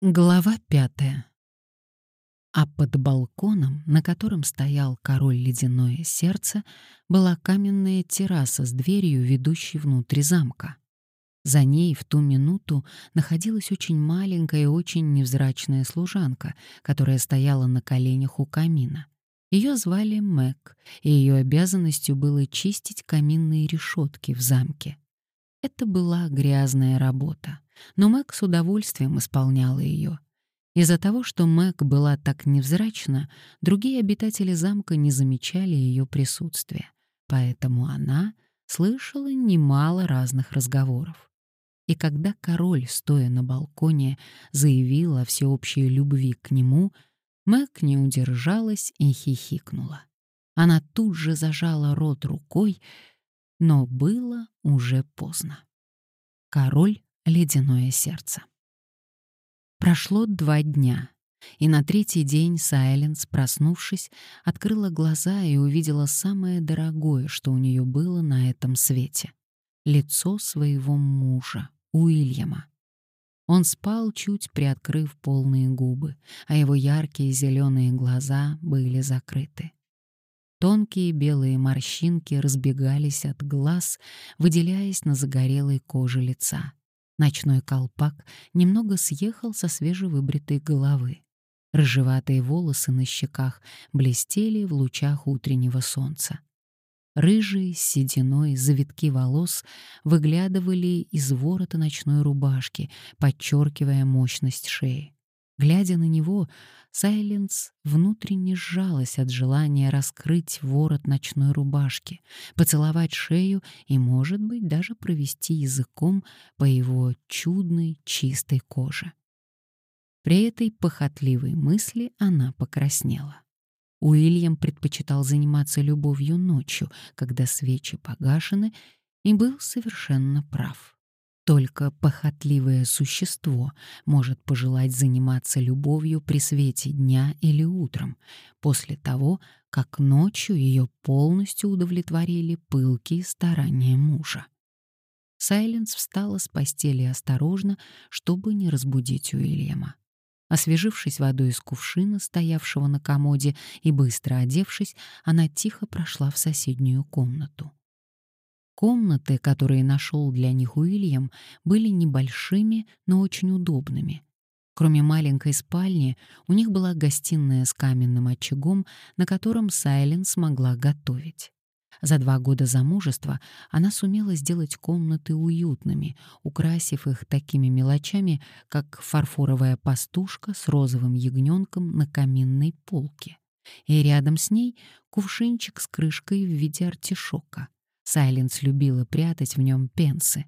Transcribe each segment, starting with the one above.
Глава пятая. А под балконом, на котором стоял король ледяное сердце, была каменная терраса с дверью, ведущей внутрь замка. За ней в ту минуту находилась очень маленькая и очень невзрачная служанка, которая стояла на коленях у камина. Ее звали Мэг, и ее обязанностью было чистить каминные решетки в замке. Это была грязная работа, но Мэг с удовольствием исполняла ее. Из-за того, что Мэг была так невзрачна, другие обитатели замка не замечали ее присутствия, поэтому она слышала немало разных разговоров. И когда король, стоя на балконе, заявил о всеобщей любви к нему, Мэг не удержалась и хихикнула. Она тут же зажала рот рукой, но было уже поздно. Король — ледяное сердце. Прошло два дня, и на третий день Сайленс, проснувшись, открыла глаза и увидела самое дорогое, что у нее было на этом свете — лицо своего мужа, Уильяма. Он спал, чуть приоткрыв полные губы, а его яркие зеленые глаза были закрыты. Тонкие белые морщинки разбегались от глаз, выделяясь на загорелой коже лица. Ночной колпак немного съехал со свежевыбритой головы. Рыжеватые волосы на щеках блестели в лучах утреннего солнца. Рыжие с сединой завитки волос выглядывали из ворота ночной рубашки, подчеркивая мощность шеи. Глядя на него, Сайленс внутренне сжалась от желания раскрыть ворот ночной рубашки, поцеловать шею и, может быть, даже провести языком по его чудной чистой коже. При этой похотливой мысли она покраснела. Уильям предпочитал заниматься любовью ночью, когда свечи погашены, и был совершенно прав. Только похотливое существо может пожелать заниматься любовью при свете дня или утром, после того, как ночью ее полностью удовлетворили пылкие старания мужа. Сайленс встала с постели осторожно, чтобы не разбудить Уильяма. Освежившись водой из кувшина, стоявшего на комоде, и быстро одевшись, она тихо прошла в соседнюю комнату. Комнаты, которые нашел для них Уильям, были небольшими, но очень удобными. Кроме маленькой спальни, у них была гостиная с каменным очагом, на котором Сайлен смогла готовить. За два года замужества она сумела сделать комнаты уютными, украсив их такими мелочами, как фарфоровая пастушка с розовым ягненком на каминной полке. И рядом с ней кувшинчик с крышкой в виде артишока — Сайленс любила прятать в нем пенсы.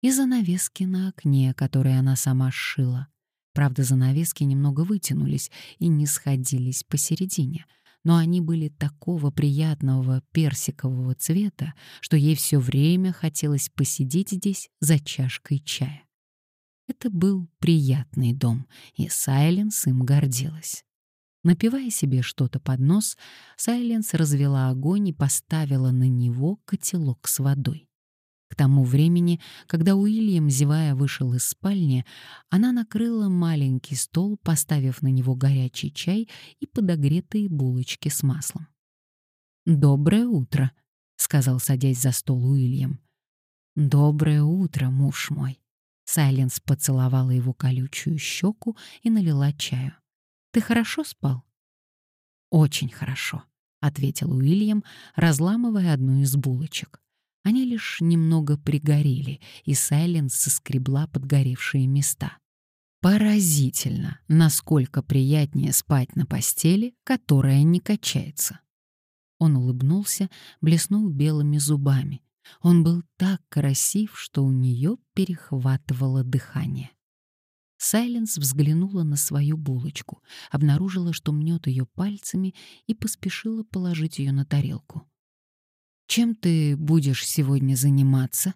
И занавески на окне, которые она сама сшила. Правда, занавески немного вытянулись и не сходились посередине, но они были такого приятного персикового цвета, что ей все время хотелось посидеть здесь за чашкой чая. Это был приятный дом, и Сайленс им гордилась. Напивая себе что-то под нос, Сайленс развела огонь и поставила на него котелок с водой. К тому времени, когда Уильям, зевая, вышел из спальни, она накрыла маленький стол, поставив на него горячий чай и подогретые булочки с маслом. «Доброе утро», — сказал, садясь за стол Уильям. «Доброе утро, муж мой». Сайленс поцеловала его колючую щеку и налила чаю. Ты хорошо спал?» «Очень хорошо», — ответил Уильям, разламывая одну из булочек. Они лишь немного пригорели, и Сайленс соскребла подгоревшие места. Поразительно, насколько приятнее спать на постели, которая не качается. Он улыбнулся, блеснув белыми зубами. Он был так красив, что у нее перехватывало дыхание. Сайленс взглянула на свою булочку, обнаружила, что мнет ее пальцами и поспешила положить ее на тарелку. «Чем ты будешь сегодня заниматься?»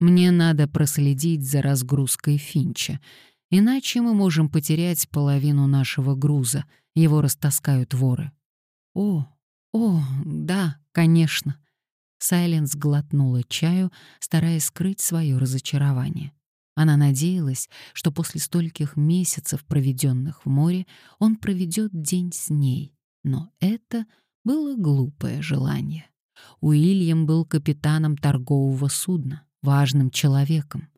«Мне надо проследить за разгрузкой Финча, иначе мы можем потерять половину нашего груза, его растаскают воры». «О, о, да, конечно». Сайленс глотнула чаю, стараясь скрыть свое разочарование. Она надеялась, что после стольких месяцев, проведенных в море, он проведет день с ней. Но это было глупое желание. Уильям был капитаном торгового судна, важным человеком.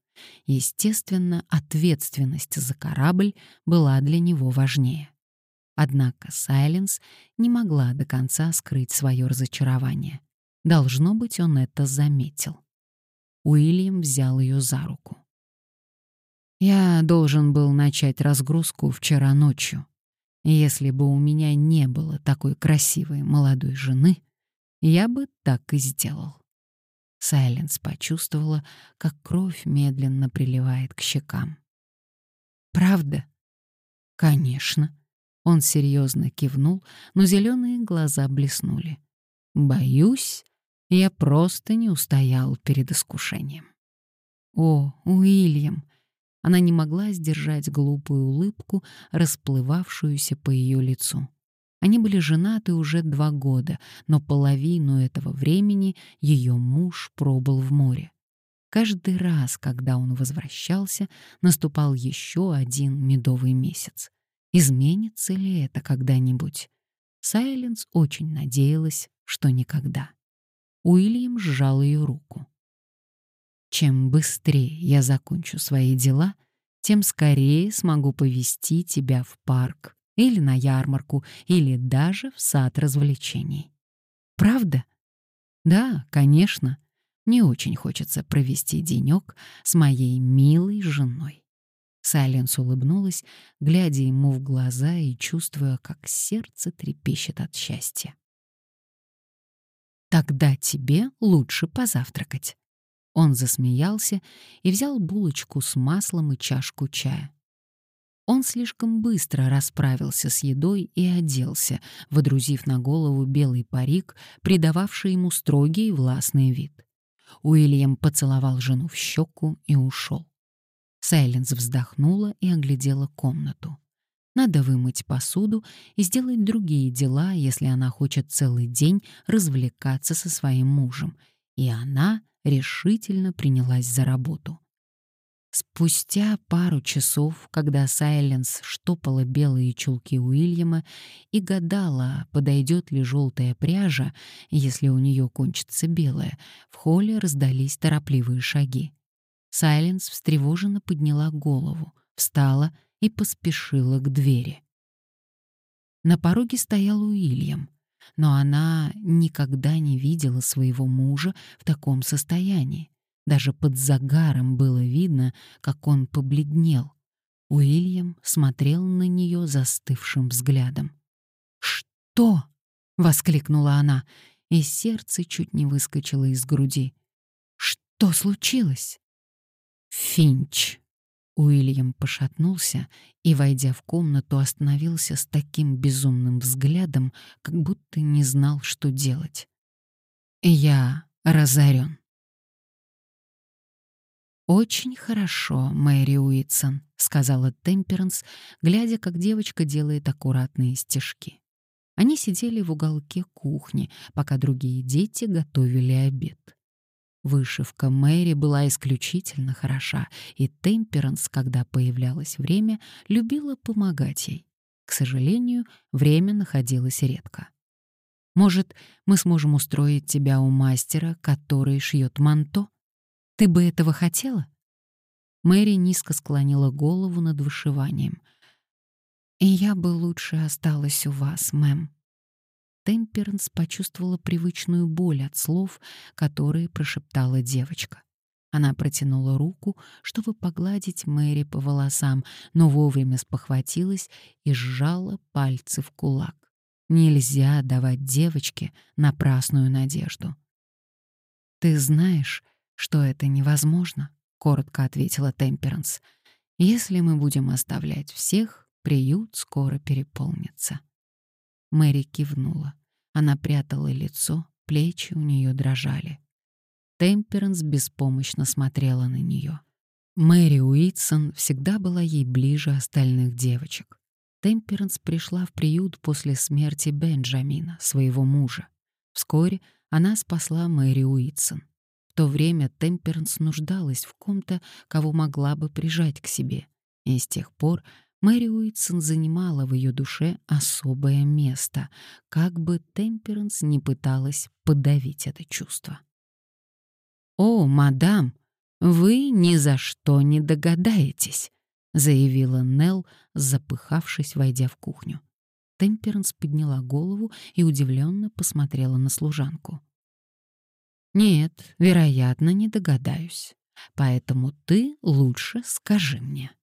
Естественно, ответственность за корабль была для него важнее. Однако Сайленс не могла до конца скрыть свое разочарование. Должно быть, он это заметил. Уильям взял ее за руку. «Я должен был начать разгрузку вчера ночью. Если бы у меня не было такой красивой молодой жены, я бы так и сделал». Сайленс почувствовала, как кровь медленно приливает к щекам. «Правда?» «Конечно». Он серьезно кивнул, но зеленые глаза блеснули. «Боюсь, я просто не устоял перед искушением». «О, Уильям!» Она не могла сдержать глупую улыбку, расплывавшуюся по ее лицу. Они были женаты уже два года, но половину этого времени ее муж пробыл в море. Каждый раз, когда он возвращался, наступал еще один медовый месяц. Изменится ли это когда-нибудь? Сайленс очень надеялась, что никогда. Уильям сжал ее руку. «Чем быстрее я закончу свои дела, тем скорее смогу повести тебя в парк или на ярмарку, или даже в сад развлечений. Правда? Да, конечно. Мне очень хочется провести денек с моей милой женой. Сайленс улыбнулась, глядя ему в глаза и чувствуя, как сердце трепещет от счастья. «Тогда тебе лучше позавтракать». Он засмеялся и взял булочку с маслом и чашку чая. Он слишком быстро расправился с едой и оделся, водрузив на голову белый парик, придававший ему строгий и властный вид. Уильям поцеловал жену в щеку и ушел. Сайленс вздохнула и оглядела комнату. Надо вымыть посуду и сделать другие дела, если она хочет целый день развлекаться со своим мужем. И она решительно принялась за работу. Спустя пару часов, когда Сайленс штопала белые чулки Уильяма и гадала, подойдет ли желтая пряжа, если у нее кончится белая, в холле раздались торопливые шаги. Сайленс встревоженно подняла голову, встала и поспешила к двери. На пороге стоял Уильям, но она никогда не видела своего мужа в таком состоянии. Даже под загаром было видно, как он побледнел. Уильям смотрел на нее застывшим взглядом. «Что?» — воскликнула она, и сердце чуть не выскочило из груди. «Что случилось?» «Финч!» Уильям пошатнулся и, войдя в комнату, остановился с таким безумным взглядом, как будто не знал, что делать. «Я разорен. «Очень хорошо, Мэри Уитсон», — сказала Темперанс, глядя, как девочка делает аккуратные стежки. Они сидели в уголке кухни, пока другие дети готовили обед. Вышивка Мэри была исключительно хороша, и Темперанс, когда появлялось время, любила помогать ей. К сожалению, время находилось редко. «Может, мы сможем устроить тебя у мастера, который шьет манто?» Ты бы этого хотела?» Мэри низко склонила голову над вышиванием. «И я бы лучше осталась у вас, мэм». Темперанс почувствовала привычную боль от слов, которые прошептала девочка. Она протянула руку, чтобы погладить Мэри по волосам, но вовремя спохватилась и сжала пальцы в кулак. Нельзя давать девочке напрасную надежду. «Ты знаешь, что это невозможно, коротко ответила Темперанс. Если мы будем оставлять всех, приют скоро переполнится. Мэри кивнула. Она прятала лицо, плечи у нее дрожали. Темперанс беспомощно смотрела на нее. Мэри Уитсон всегда была ей ближе остальных девочек. Темперанс пришла в приют после смерти Бенджамина, своего мужа. Вскоре она спасла Мэри Уитсон. В то время Темперанс нуждалась в ком-то, кого могла бы прижать к себе. И с тех пор Мэри Уитсон занимала в ее душе особое место, как бы Темперанс не пыталась подавить это чувство. «О, мадам, вы ни за что не догадаетесь», — заявила Нелл, запыхавшись, войдя в кухню. Темперанс подняла голову и удивленно посмотрела на служанку. «Нет, вероятно, не догадаюсь. Поэтому ты лучше скажи мне».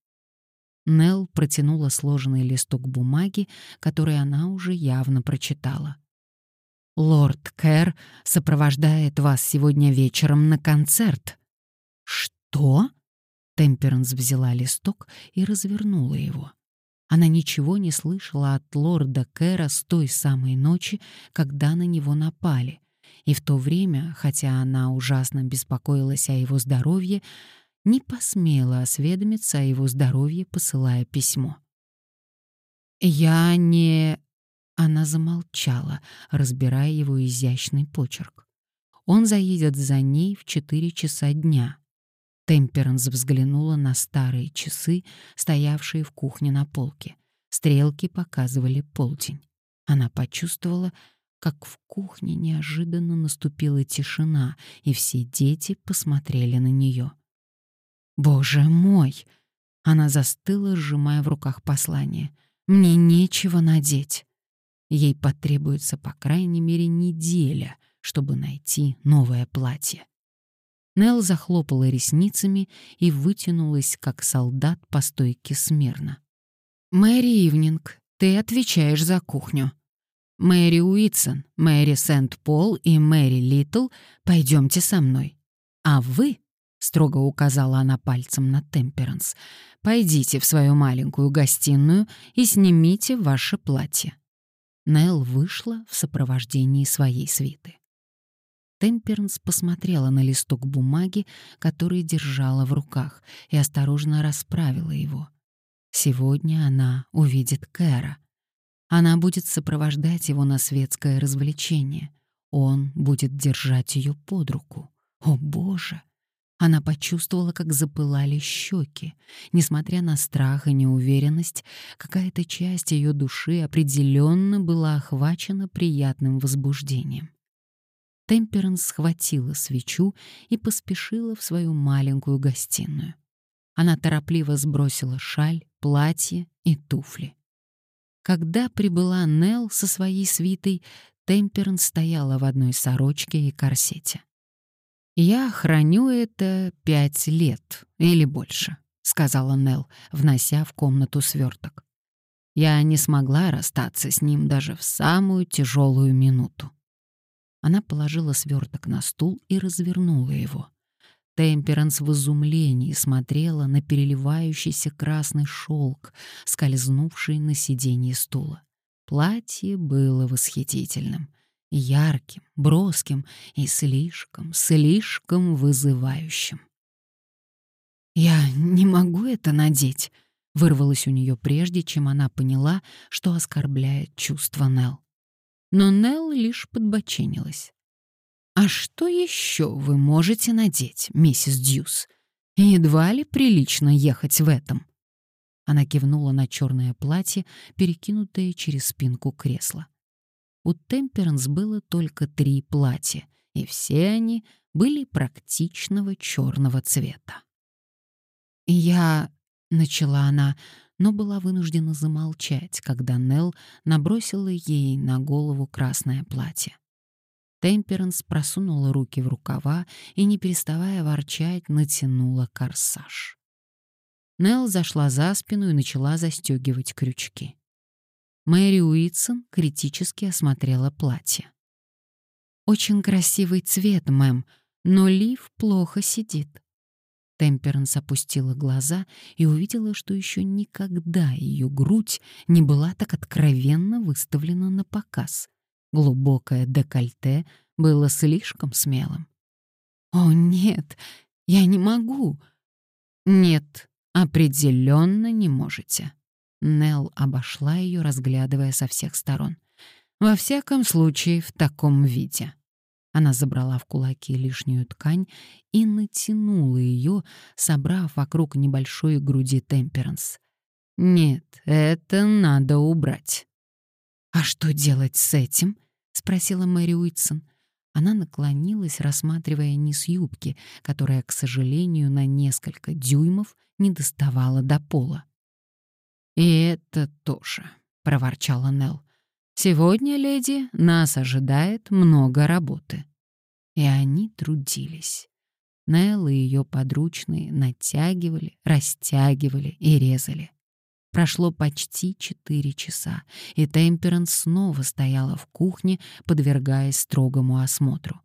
Нелл протянула сложенный листок бумаги, который она уже явно прочитала. «Лорд Кэр сопровождает вас сегодня вечером на концерт». «Что?» Темперанс взяла листок и развернула его. Она ничего не слышала от лорда Кэра с той самой ночи, когда на него напали. И в то время, хотя она ужасно беспокоилась о его здоровье, не посмела осведомиться о его здоровье, посылая письмо. «Я не...» Она замолчала, разбирая его изящный почерк. Он заедет за ней в четыре часа дня, Темперанс взглянула на старые часы, стоявшие в кухне на полке. Стрелки показывали полдень. Она почувствовала, как в кухне неожиданно наступила тишина, и все дети посмотрели на нее. «Боже мой!» Она застыла, сжимая в руках послание. «Мне нечего надеть». Ей потребуется по крайней мере неделя, чтобы найти новое платье. Нел захлопала ресницами и вытянулась, как солдат по стойке смирно. «Мэри Ивнинг, ты отвечаешь за кухню. Мэри Уитсон, Мэри Сент-Пол и Мэри Литл, пойдемте со мной. А вы, — строго указала она пальцем на Темперанс, — пойдите в свою маленькую гостиную и снимите ваше платье». Нел вышла в сопровождении своей свиты. Темперанс посмотрела на листок бумаги, который держала в руках, и осторожно расправила его. Сегодня она увидит Кэра. Она будет сопровождать его на светское развлечение. Он будет держать ее под руку. О, Боже! Она почувствовала, как запылали щеки. Несмотря на страх и неуверенность, какая-то часть ее души определенно была охвачена приятным возбуждением. Темперанс схватила свечу и поспешила в свою маленькую гостиную. Она торопливо сбросила шаль, платье и туфли. Когда прибыла Нелл со своей свитой, Темперанс стояла в одной сорочке и корсете. «Я храню это пять лет или больше», — сказала Нелл, внося в комнату сверток. «Я не смогла расстаться с ним даже в самую тяжелую минуту. Она положила сверток на стул и развернула его. Темперанс в изумлении смотрела на переливающийся красный шелк, скользнувший на сиденье стула. Платье было восхитительным, ярким, броским и слишком, слишком вызывающим. «Я не могу это надеть», — вырвалось у нее прежде, чем она поняла, что оскорбляет чувство Нелл но Нелл лишь подбоченилась. «А что еще вы можете надеть, миссис Дьюс? Едва ли прилично ехать в этом?» Она кивнула на черное платье, перекинутое через спинку кресла. У Темперанс было только три платья, и все они были практичного черного цвета. «Я...» — начала она, но была вынуждена замолчать, когда Нелл набросила ей на голову красное платье. Темперанс просунула руки в рукава и, не переставая ворчать, натянула корсаж. Нелл зашла за спину и начала застегивать крючки. Мэри Уитсон критически осмотрела платье. «Очень красивый цвет, мэм, но лиф плохо сидит. Темперанс опустила глаза и увидела, что еще никогда ее грудь не была так откровенно выставлена на показ. Глубокое декольте было слишком смелым. «О, нет, я не могу!» «Нет, определенно не можете». Нелл обошла ее, разглядывая со всех сторон. «Во всяком случае, в таком виде». Она забрала в кулаки лишнюю ткань и натянула ее, собрав вокруг небольшой груди темперанс. «Нет, это надо убрать». «А что делать с этим?» — спросила Мэри Уитсон. Она наклонилась, рассматривая низ юбки, которая, к сожалению, на несколько дюймов не доставала до пола. «И это тоже», — проворчала Нелл. «Сегодня, леди, нас ожидает много работы». И они трудились. Нелл и ее подручные натягивали, растягивали и резали. Прошло почти четыре часа, и Темперанс снова стояла в кухне, подвергаясь строгому осмотру.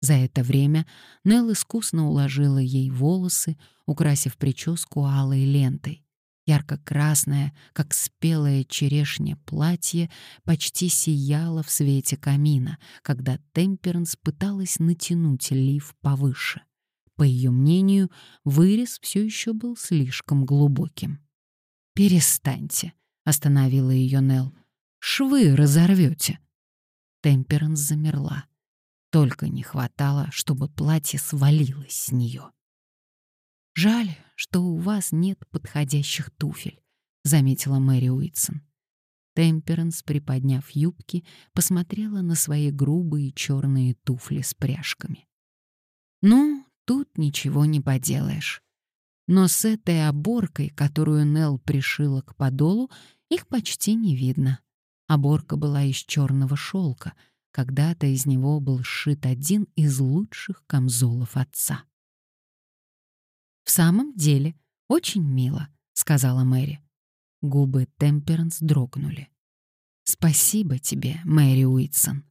За это время Нелл искусно уложила ей волосы, украсив прическу алой лентой. Ярко-красное, как спелая черешня платье, почти сияло в свете камина, когда Темперанс пыталась натянуть лиф повыше. По ее мнению, вырез все еще был слишком глубоким. «Перестаньте», — остановила ее Нелл. «Швы разорвете». Темперанс замерла. Только не хватало, чтобы платье свалилось с нее. «Жаль, что у вас нет подходящих туфель», — заметила Мэри Уитсон. Темперанс, приподняв юбки, посмотрела на свои грубые черные туфли с пряжками. «Ну, тут ничего не поделаешь. Но с этой оборкой, которую Нелл пришила к подолу, их почти не видно. Оборка была из черного шелка. Когда-то из него был сшит один из лучших камзолов отца. «В самом деле, очень мило», — сказала Мэри. Губы Темперанс дрогнули. «Спасибо тебе, Мэри Уитсон».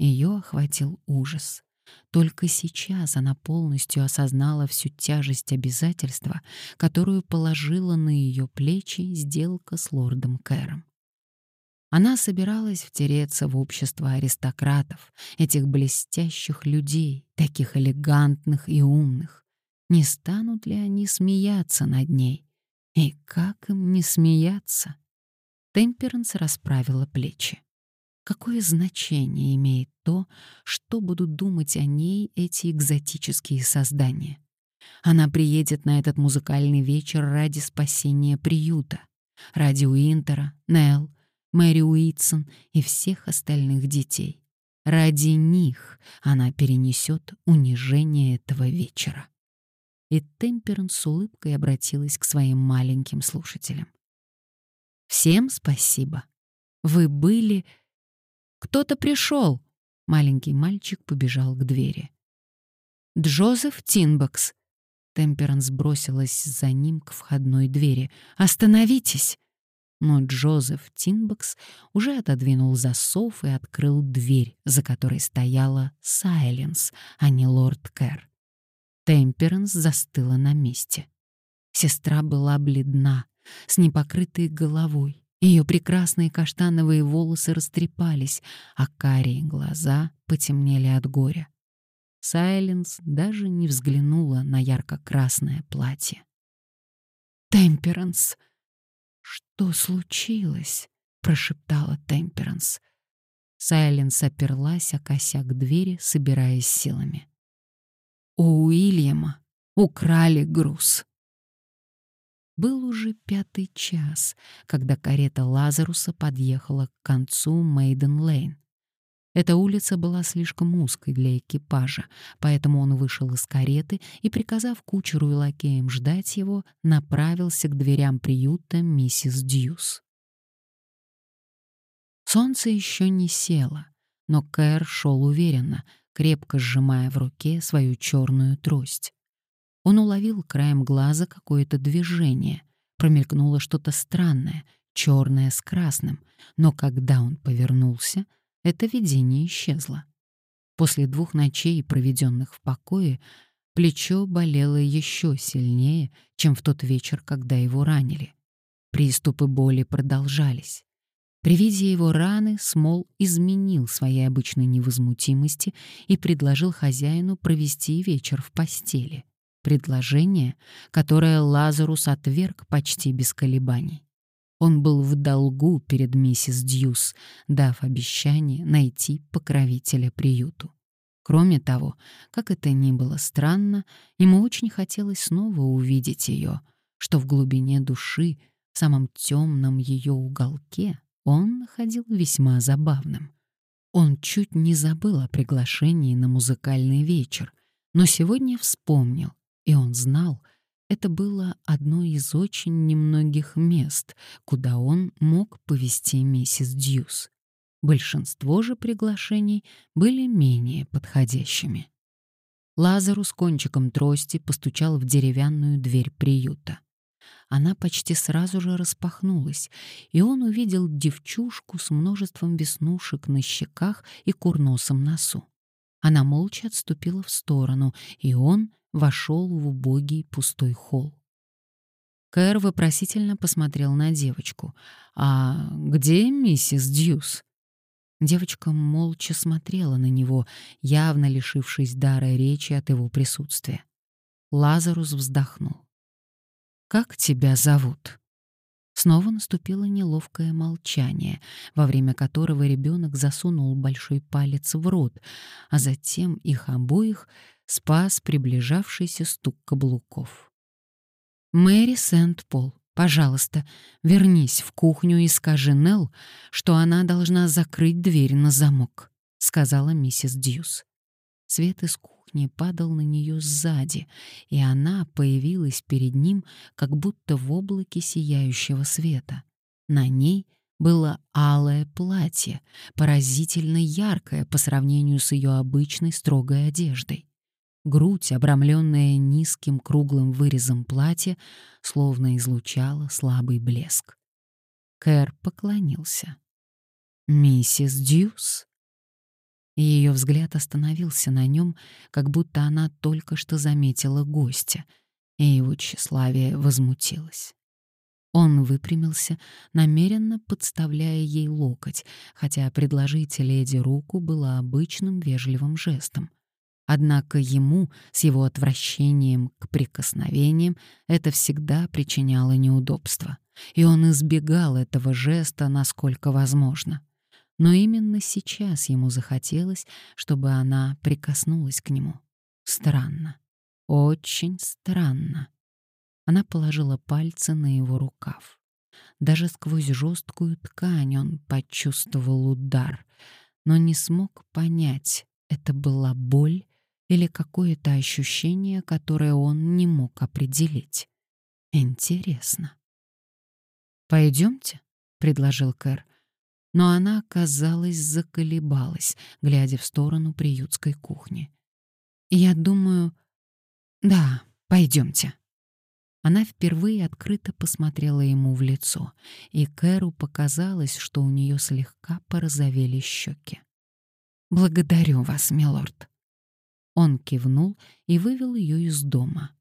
Ее охватил ужас. Только сейчас она полностью осознала всю тяжесть обязательства, которую положила на ее плечи сделка с лордом Кэром. Она собиралась втереться в общество аристократов, этих блестящих людей, таких элегантных и умных. Не станут ли они смеяться над ней? И как им не смеяться? Темперанс расправила плечи. Какое значение имеет то, что будут думать о ней эти экзотические создания? Она приедет на этот музыкальный вечер ради спасения приюта, ради Уинтера, Нелл, Мэри Уитсон и всех остальных детей. Ради них она перенесет унижение этого вечера. И Темперанс с улыбкой обратилась к своим маленьким слушателям. «Всем спасибо. Вы были кто-то пришел. Маленький мальчик побежал к двери. Джозеф Тинбокс. Темперанс бросилась за ним к входной двери. «Остановитесь!» Но Джозеф Тинбокс уже отодвинул засов и открыл дверь, за которой стояла Сайленс, а не лорд Кэр. Темперанс застыла на месте. Сестра была бледна, с непокрытой головой. Ее прекрасные каштановые волосы растрепались, а карие глаза потемнели от горя. Сайленс даже не взглянула на ярко-красное платье. «Темперанс!» «Что случилось?» — прошептала Темперанс. Сайленс оперлась о косяк двери, собираясь силами. «У Уильяма украли груз», был уже пятый час, когда карета Лазаруса подъехала к концу Мейден-Лейн. Эта улица была слишком узкой для экипажа, поэтому он вышел из кареты и, приказав кучеру и лакеям ждать его, направился к дверям приюта миссис Дьюс. Солнце еще не село, но Кэр шел уверенно, крепко сжимая в руке свою черную трость. Он уловил краем глаза какое-то движение. Промелькнуло что-то странное, черное с красным, но когда он повернулся, это видение исчезло. После двух ночей, проведенных в покое, плечо болело еще сильнее, чем в тот вечер, когда его ранили. Приступы боли продолжались. При виде его раны Смол изменил своей обычной невозмутимости и предложил хозяину провести вечер в постели. Предложение, которое Лазарус отверг почти без колебаний. Он был в долгу перед миссис Дьюс, дав обещание найти покровителя приюту. Кроме того, как это ни было странно, ему очень хотелось снова увидеть ее, что в глубине души, в самом темном ее уголке, он находил весьма забавным. Он чуть не забыл о приглашении на музыкальный вечер, но сегодня вспомнил, и он знал, это было одно из очень немногих мест, куда он мог повести миссис Дьюс. Большинство же приглашений были менее подходящими. Лазарус кончиком трости постучал в деревянную дверь приюта. Она почти сразу же распахнулась, и он увидел девчушку с множеством веснушек на щеках и курносом носу. Она молча отступила в сторону, и он вошел в убогий пустой холл. Кэр вопросительно посмотрел на девочку. «А где миссис Дьюс?» Девочка молча смотрела на него, явно лишившись дара речи от его присутствия. Лазарус вздохнул. «Как тебя зовут?» Снова наступило неловкое молчание, во время которого ребенок засунул большой палец в рот, а затем их обоих спас приближавшийся стук каблуков. «Мэри Сент-Пол, пожалуйста, вернись в кухню и скажи Нелл, что она должна закрыть дверь на замок», — сказала миссис Дьюс. Свет из кухни падал на нее сзади, и она появилась перед ним, как будто в облаке сияющего света. На ней было алое платье, поразительно яркое по сравнению с ее обычной строгой одеждой. Грудь, обрамленная низким круглым вырезом платья, словно излучала слабый блеск. Кэр поклонился. «Миссис Дьюс?» Ее взгляд остановился на нем, как будто она только что заметила гостя, и его тщеславие возмутилось. Он выпрямился, намеренно подставляя ей локоть, хотя предложить леди руку было обычным вежливым жестом. Однако ему, с его отвращением к прикосновениям, это всегда причиняло неудобства, и он избегал этого жеста насколько возможно. Но именно сейчас ему захотелось, чтобы она прикоснулась к нему. Странно. Очень странно. Она положила пальцы на его рукав. Даже сквозь жесткую ткань он почувствовал удар, но не смог понять, это была боль или какое-то ощущение, которое он не мог определить. Интересно. «Пойдемте», — предложил Кэр но она, казалось, заколебалась, глядя в сторону приютской кухни. «Я думаю... Да, пойдемте». Она впервые открыто посмотрела ему в лицо, и Кэру показалось, что у нее слегка порозовели щеки. «Благодарю вас, милорд». Он кивнул и вывел ее из дома.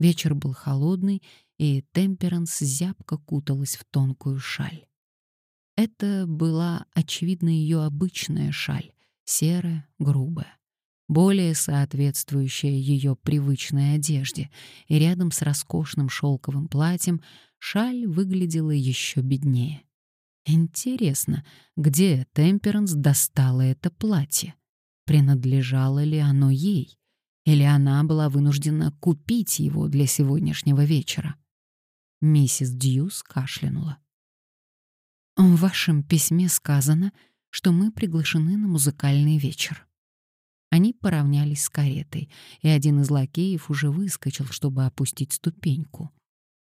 Вечер был холодный, и Темперанс зябко куталась в тонкую шаль. Это была, очевидно, ее обычная шаль, серая, грубая, более соответствующая ее привычной одежде, и рядом с роскошным шелковым платьем шаль выглядела еще беднее. Интересно, где Темперанс достала это платье? Принадлежало ли оно ей? Или она была вынуждена купить его для сегодняшнего вечера? Миссис Дьюс кашлянула. В вашем письме сказано, что мы приглашены на музыкальный вечер. Они поравнялись с каретой, и один из лакеев уже выскочил, чтобы опустить ступеньку.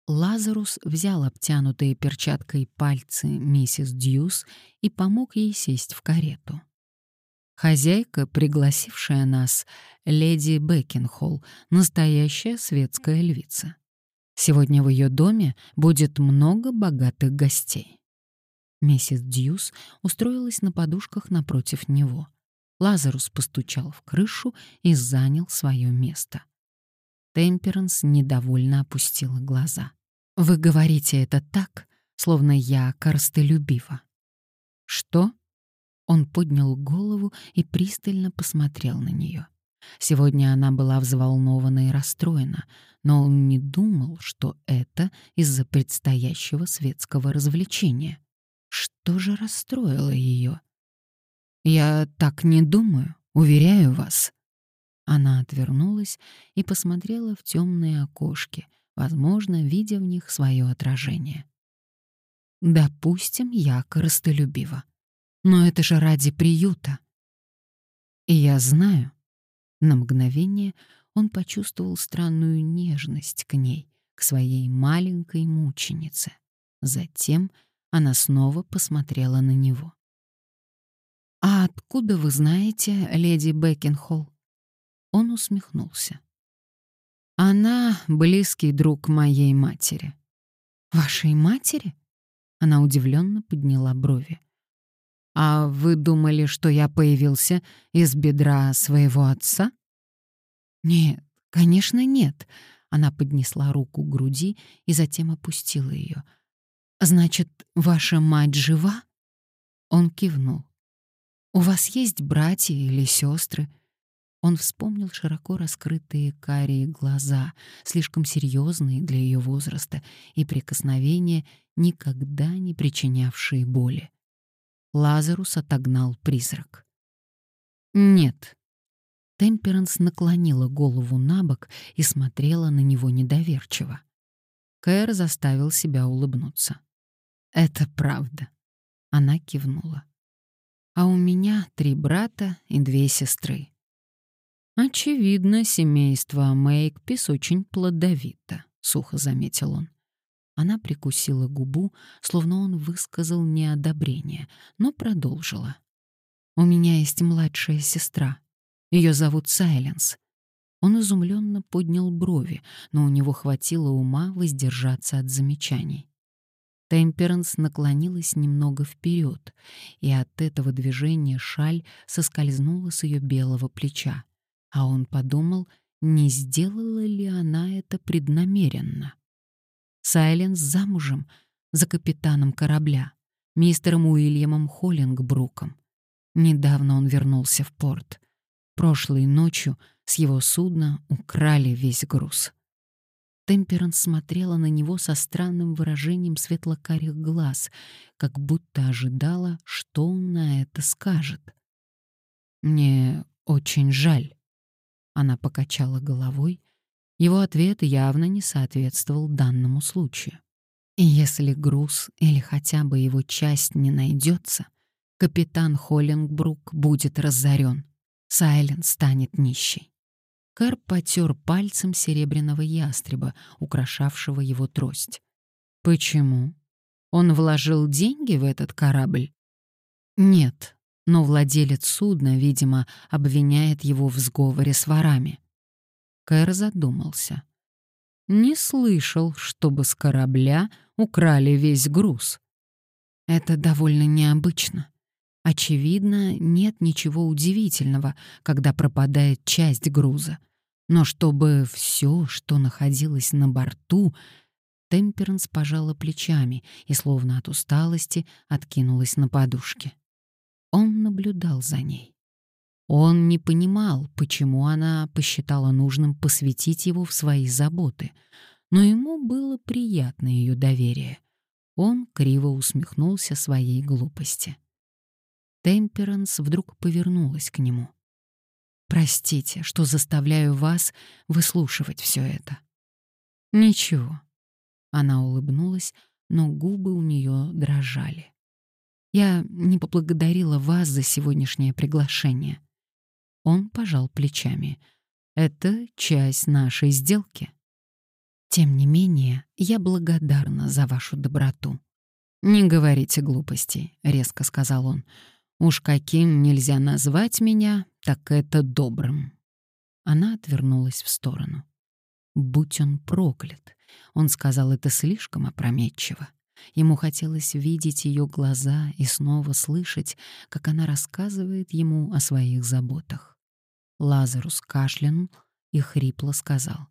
Лазарус взял обтянутые перчаткой пальцы миссис Дьюс и помог ей сесть в карету. Хозяйка, пригласившая нас, леди Бекинхолл, настоящая светская львица. Сегодня в ее доме будет много богатых гостей. Миссис Дьюс устроилась на подушках напротив него. Лазарус постучал в крышу и занял свое место. Темперанс недовольно опустила глаза. «Вы говорите это так, словно я корыстолюбива». «Что?» Он поднял голову и пристально посмотрел на нее. Сегодня она была взволнована и расстроена, но он не думал, что это из-за предстоящего светского развлечения. Что же расстроило ее? «Я так не думаю, уверяю вас», Она отвернулась и посмотрела в темные окошки, возможно, видя в них свое отражение. «Допустим, я корыстолюбива. Но это же ради приюта». И я знаю. На мгновение он почувствовал странную нежность к ней, к своей маленькой мученице. Затем она снова посмотрела на него. «А откуда вы знаете леди Бекинхолл?» Он усмехнулся. «Она — близкий друг моей матери». «Вашей матери?» Она удивленно подняла брови. «А вы думали, что я появился из бедра своего отца?» «Нет, конечно, нет». Она поднесла руку к груди и затем опустила ее. «Значит, ваша мать жива?» Он кивнул. «У вас есть братья или сестры?» Он вспомнил широко раскрытые карие глаза, слишком серьезные для ее возраста, и прикосновения, никогда не причинявшие боли. Лазарус отогнал призрак. «Нет». Темперанс наклонила голову на бок и смотрела на него недоверчиво. Кэр заставил себя улыбнуться. «Это правда». Она кивнула. «А у меня три брата и две сестры. «Очевидно, семейство Мэйкпис очень плодовито», — сухо заметил он. Она прикусила губу, словно он высказал неодобрение, но продолжила. «У меня есть младшая сестра. Ее зовут Сайленс». Он изумленно поднял брови, но у него хватило ума воздержаться от замечаний. Темперанс наклонилась немного вперед, и от этого движения шаль соскользнула с ее белого плеча а он подумал, не сделала ли она это преднамеренно. Сайленс замужем за капитаном корабля, мистером Уильямом Холлингбруком. Недавно он вернулся в порт. Прошлой ночью с его судна украли весь груз. Темперанс смотрела на него со странным выражением светлокарих глаз, как будто ожидала, что он на это скажет. «Мне очень жаль», она покачала головой. Его ответ явно не соответствовал данному случаю. Если груз или хотя бы его часть не найдется, капитан Холлингбрук будет разорен. Сайлен станет нищей. Кар потер пальцем серебряного ястреба, украшавшего его трость. Почему? Он вложил деньги в этот корабль? Нет, но владелец судна, видимо, обвиняет его в сговоре с ворами. Кэр задумался. Не слышал, чтобы с корабля украли весь груз. Это довольно необычно. Очевидно, нет ничего удивительного, когда пропадает часть груза. Но чтобы все, что находилось на борту, Темперанс пожала плечами и, словно от усталости, откинулась на подушке. Он наблюдал за ней. Он не понимал, почему она посчитала нужным посвятить его в свои заботы, но ему было приятно ее доверие. Он криво усмехнулся своей глупости. Темперанс вдруг повернулась к нему. «Простите, что заставляю вас выслушивать все это». «Ничего». Она улыбнулась, но губы у нее дрожали. Я не поблагодарила вас за сегодняшнее приглашение. Он пожал плечами. Это часть нашей сделки. Тем не менее, я благодарна за вашу доброту. Не говорите глупостей, резко сказал он. Уж каким нельзя назвать меня, так это добрым. Она отвернулась в сторону. Будь он проклят. Он сказал это слишком опрометчиво. Ему хотелось видеть ее глаза и снова слышать, как она рассказывает ему о своих заботах. Лазарус кашлянул и хрипло сказал.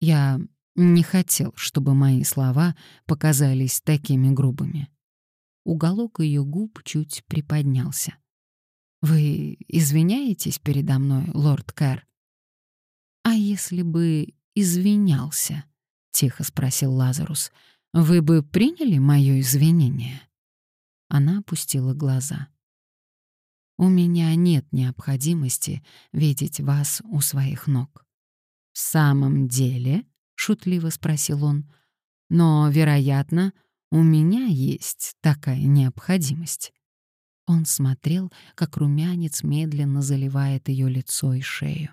«Я не хотел, чтобы мои слова показались такими грубыми». Уголок ее губ чуть приподнялся. «Вы извиняетесь передо мной, лорд Кэр?» «А если бы извинялся?» — тихо спросил Лазарус — вы бы приняли мое извинение?» Она опустила глаза. У меня нет необходимости видеть вас у своих ног. В самом деле, шутливо спросил он, но, вероятно, у меня есть такая необходимость. Он смотрел, как румянец медленно заливает ее лицо и шею.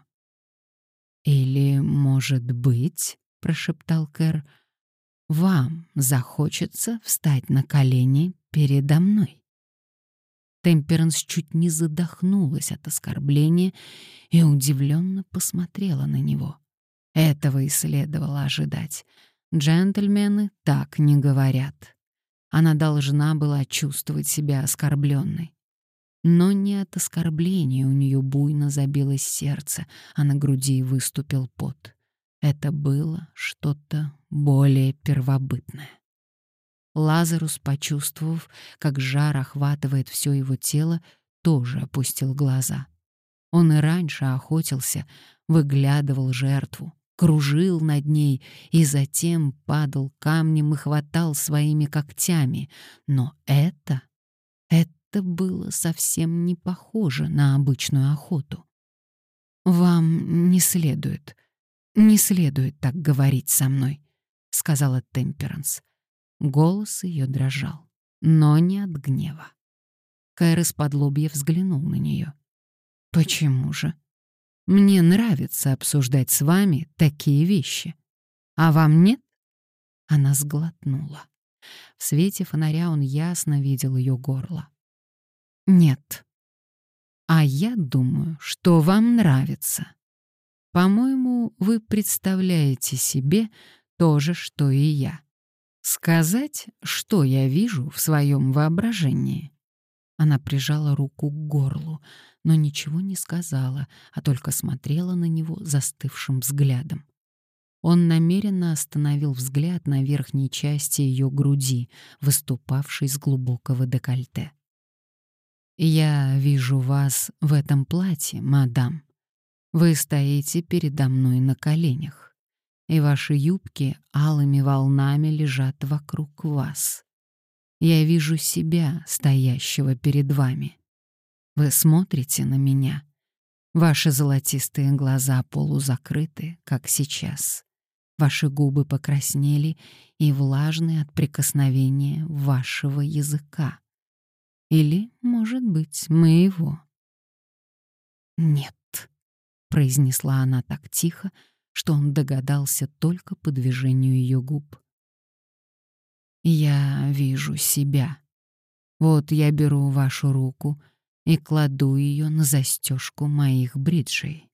«Или, может быть, — прошептал Кэр, — вам захочется встать на колени передо мной?» Темперанс чуть не задохнулась от оскорбления и удивленно посмотрела на него. Этого и следовало ожидать. Джентльмены так не говорят. Она должна была чувствовать себя оскорбленной. Но не от оскорбления у нее буйно забилось сердце, а на груди выступил пот. Это было что-то более первобытное. Лазарус, почувствовав, как жар охватывает все его тело, тоже опустил глаза. Он и раньше охотился, выглядывал жертву, кружил над ней и затем падал камнем и хватал своими когтями. Но это... это было совсем не похоже на обычную охоту. «Вам не следует, не следует так говорить со мной», — сказала Темперанс. Голос ее дрожал, но не от гнева. Кайр из-под лобья взглянул на нее. «Почему же? Мне нравится обсуждать с вами такие вещи. А вам нет?» Она сглотнула. В свете фонаря он ясно видел ее горло. «Нет. А я думаю, что вам нравится. По-моему, вы представляете себе то же, что и я. Сказать, что я вижу в своем воображении. Она прижала руку к горлу, но ничего не сказала, а только смотрела на него застывшим взглядом. Он намеренно остановил взгляд на верхней части ее груди, выступавшей с глубокого декольте. «Я вижу вас в этом платье, мадам. Вы стоите передо мной на коленях и ваши юбки алыми волнами лежат вокруг вас. Я вижу себя, стоящего перед вами. Вы смотрите на меня. Ваши золотистые глаза полузакрыты, как сейчас. Ваши губы покраснели и влажны от прикосновения вашего языка. Или, может быть, моего. «Нет», — произнесла она так тихо, что он догадался только по движению ее губ. «Я вижу себя. Вот я беру вашу руку и кладу ее на застежку моих бриджей».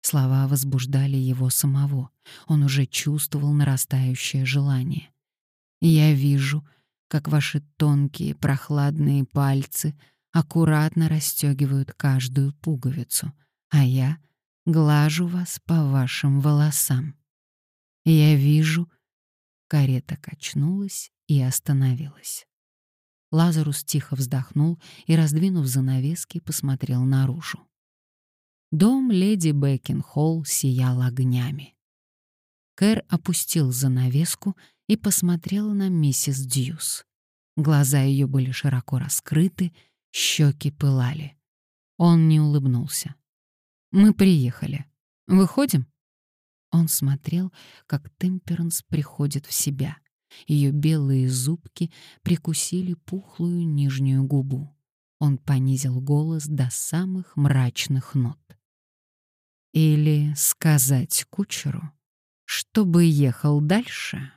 Слова возбуждали его самого. Он уже чувствовал нарастающее желание. «Я вижу, как ваши тонкие прохладные пальцы аккуратно расстегивают каждую пуговицу, а я глажу вас по вашим волосам. Я вижу... Карета качнулась и остановилась. Лазарус тихо вздохнул и, раздвинув занавески, посмотрел наружу. Дом леди Бекинхолл сиял огнями. Кэр опустил занавеску и посмотрел на миссис Дьюс. Глаза ее были широко раскрыты, щеки пылали. Он не улыбнулся. Мы приехали. Выходим?» Он смотрел, как Темперанс приходит в себя. Ее белые зубки прикусили пухлую нижнюю губу. Он понизил голос до самых мрачных нот. «Или сказать кучеру, чтобы ехал дальше?»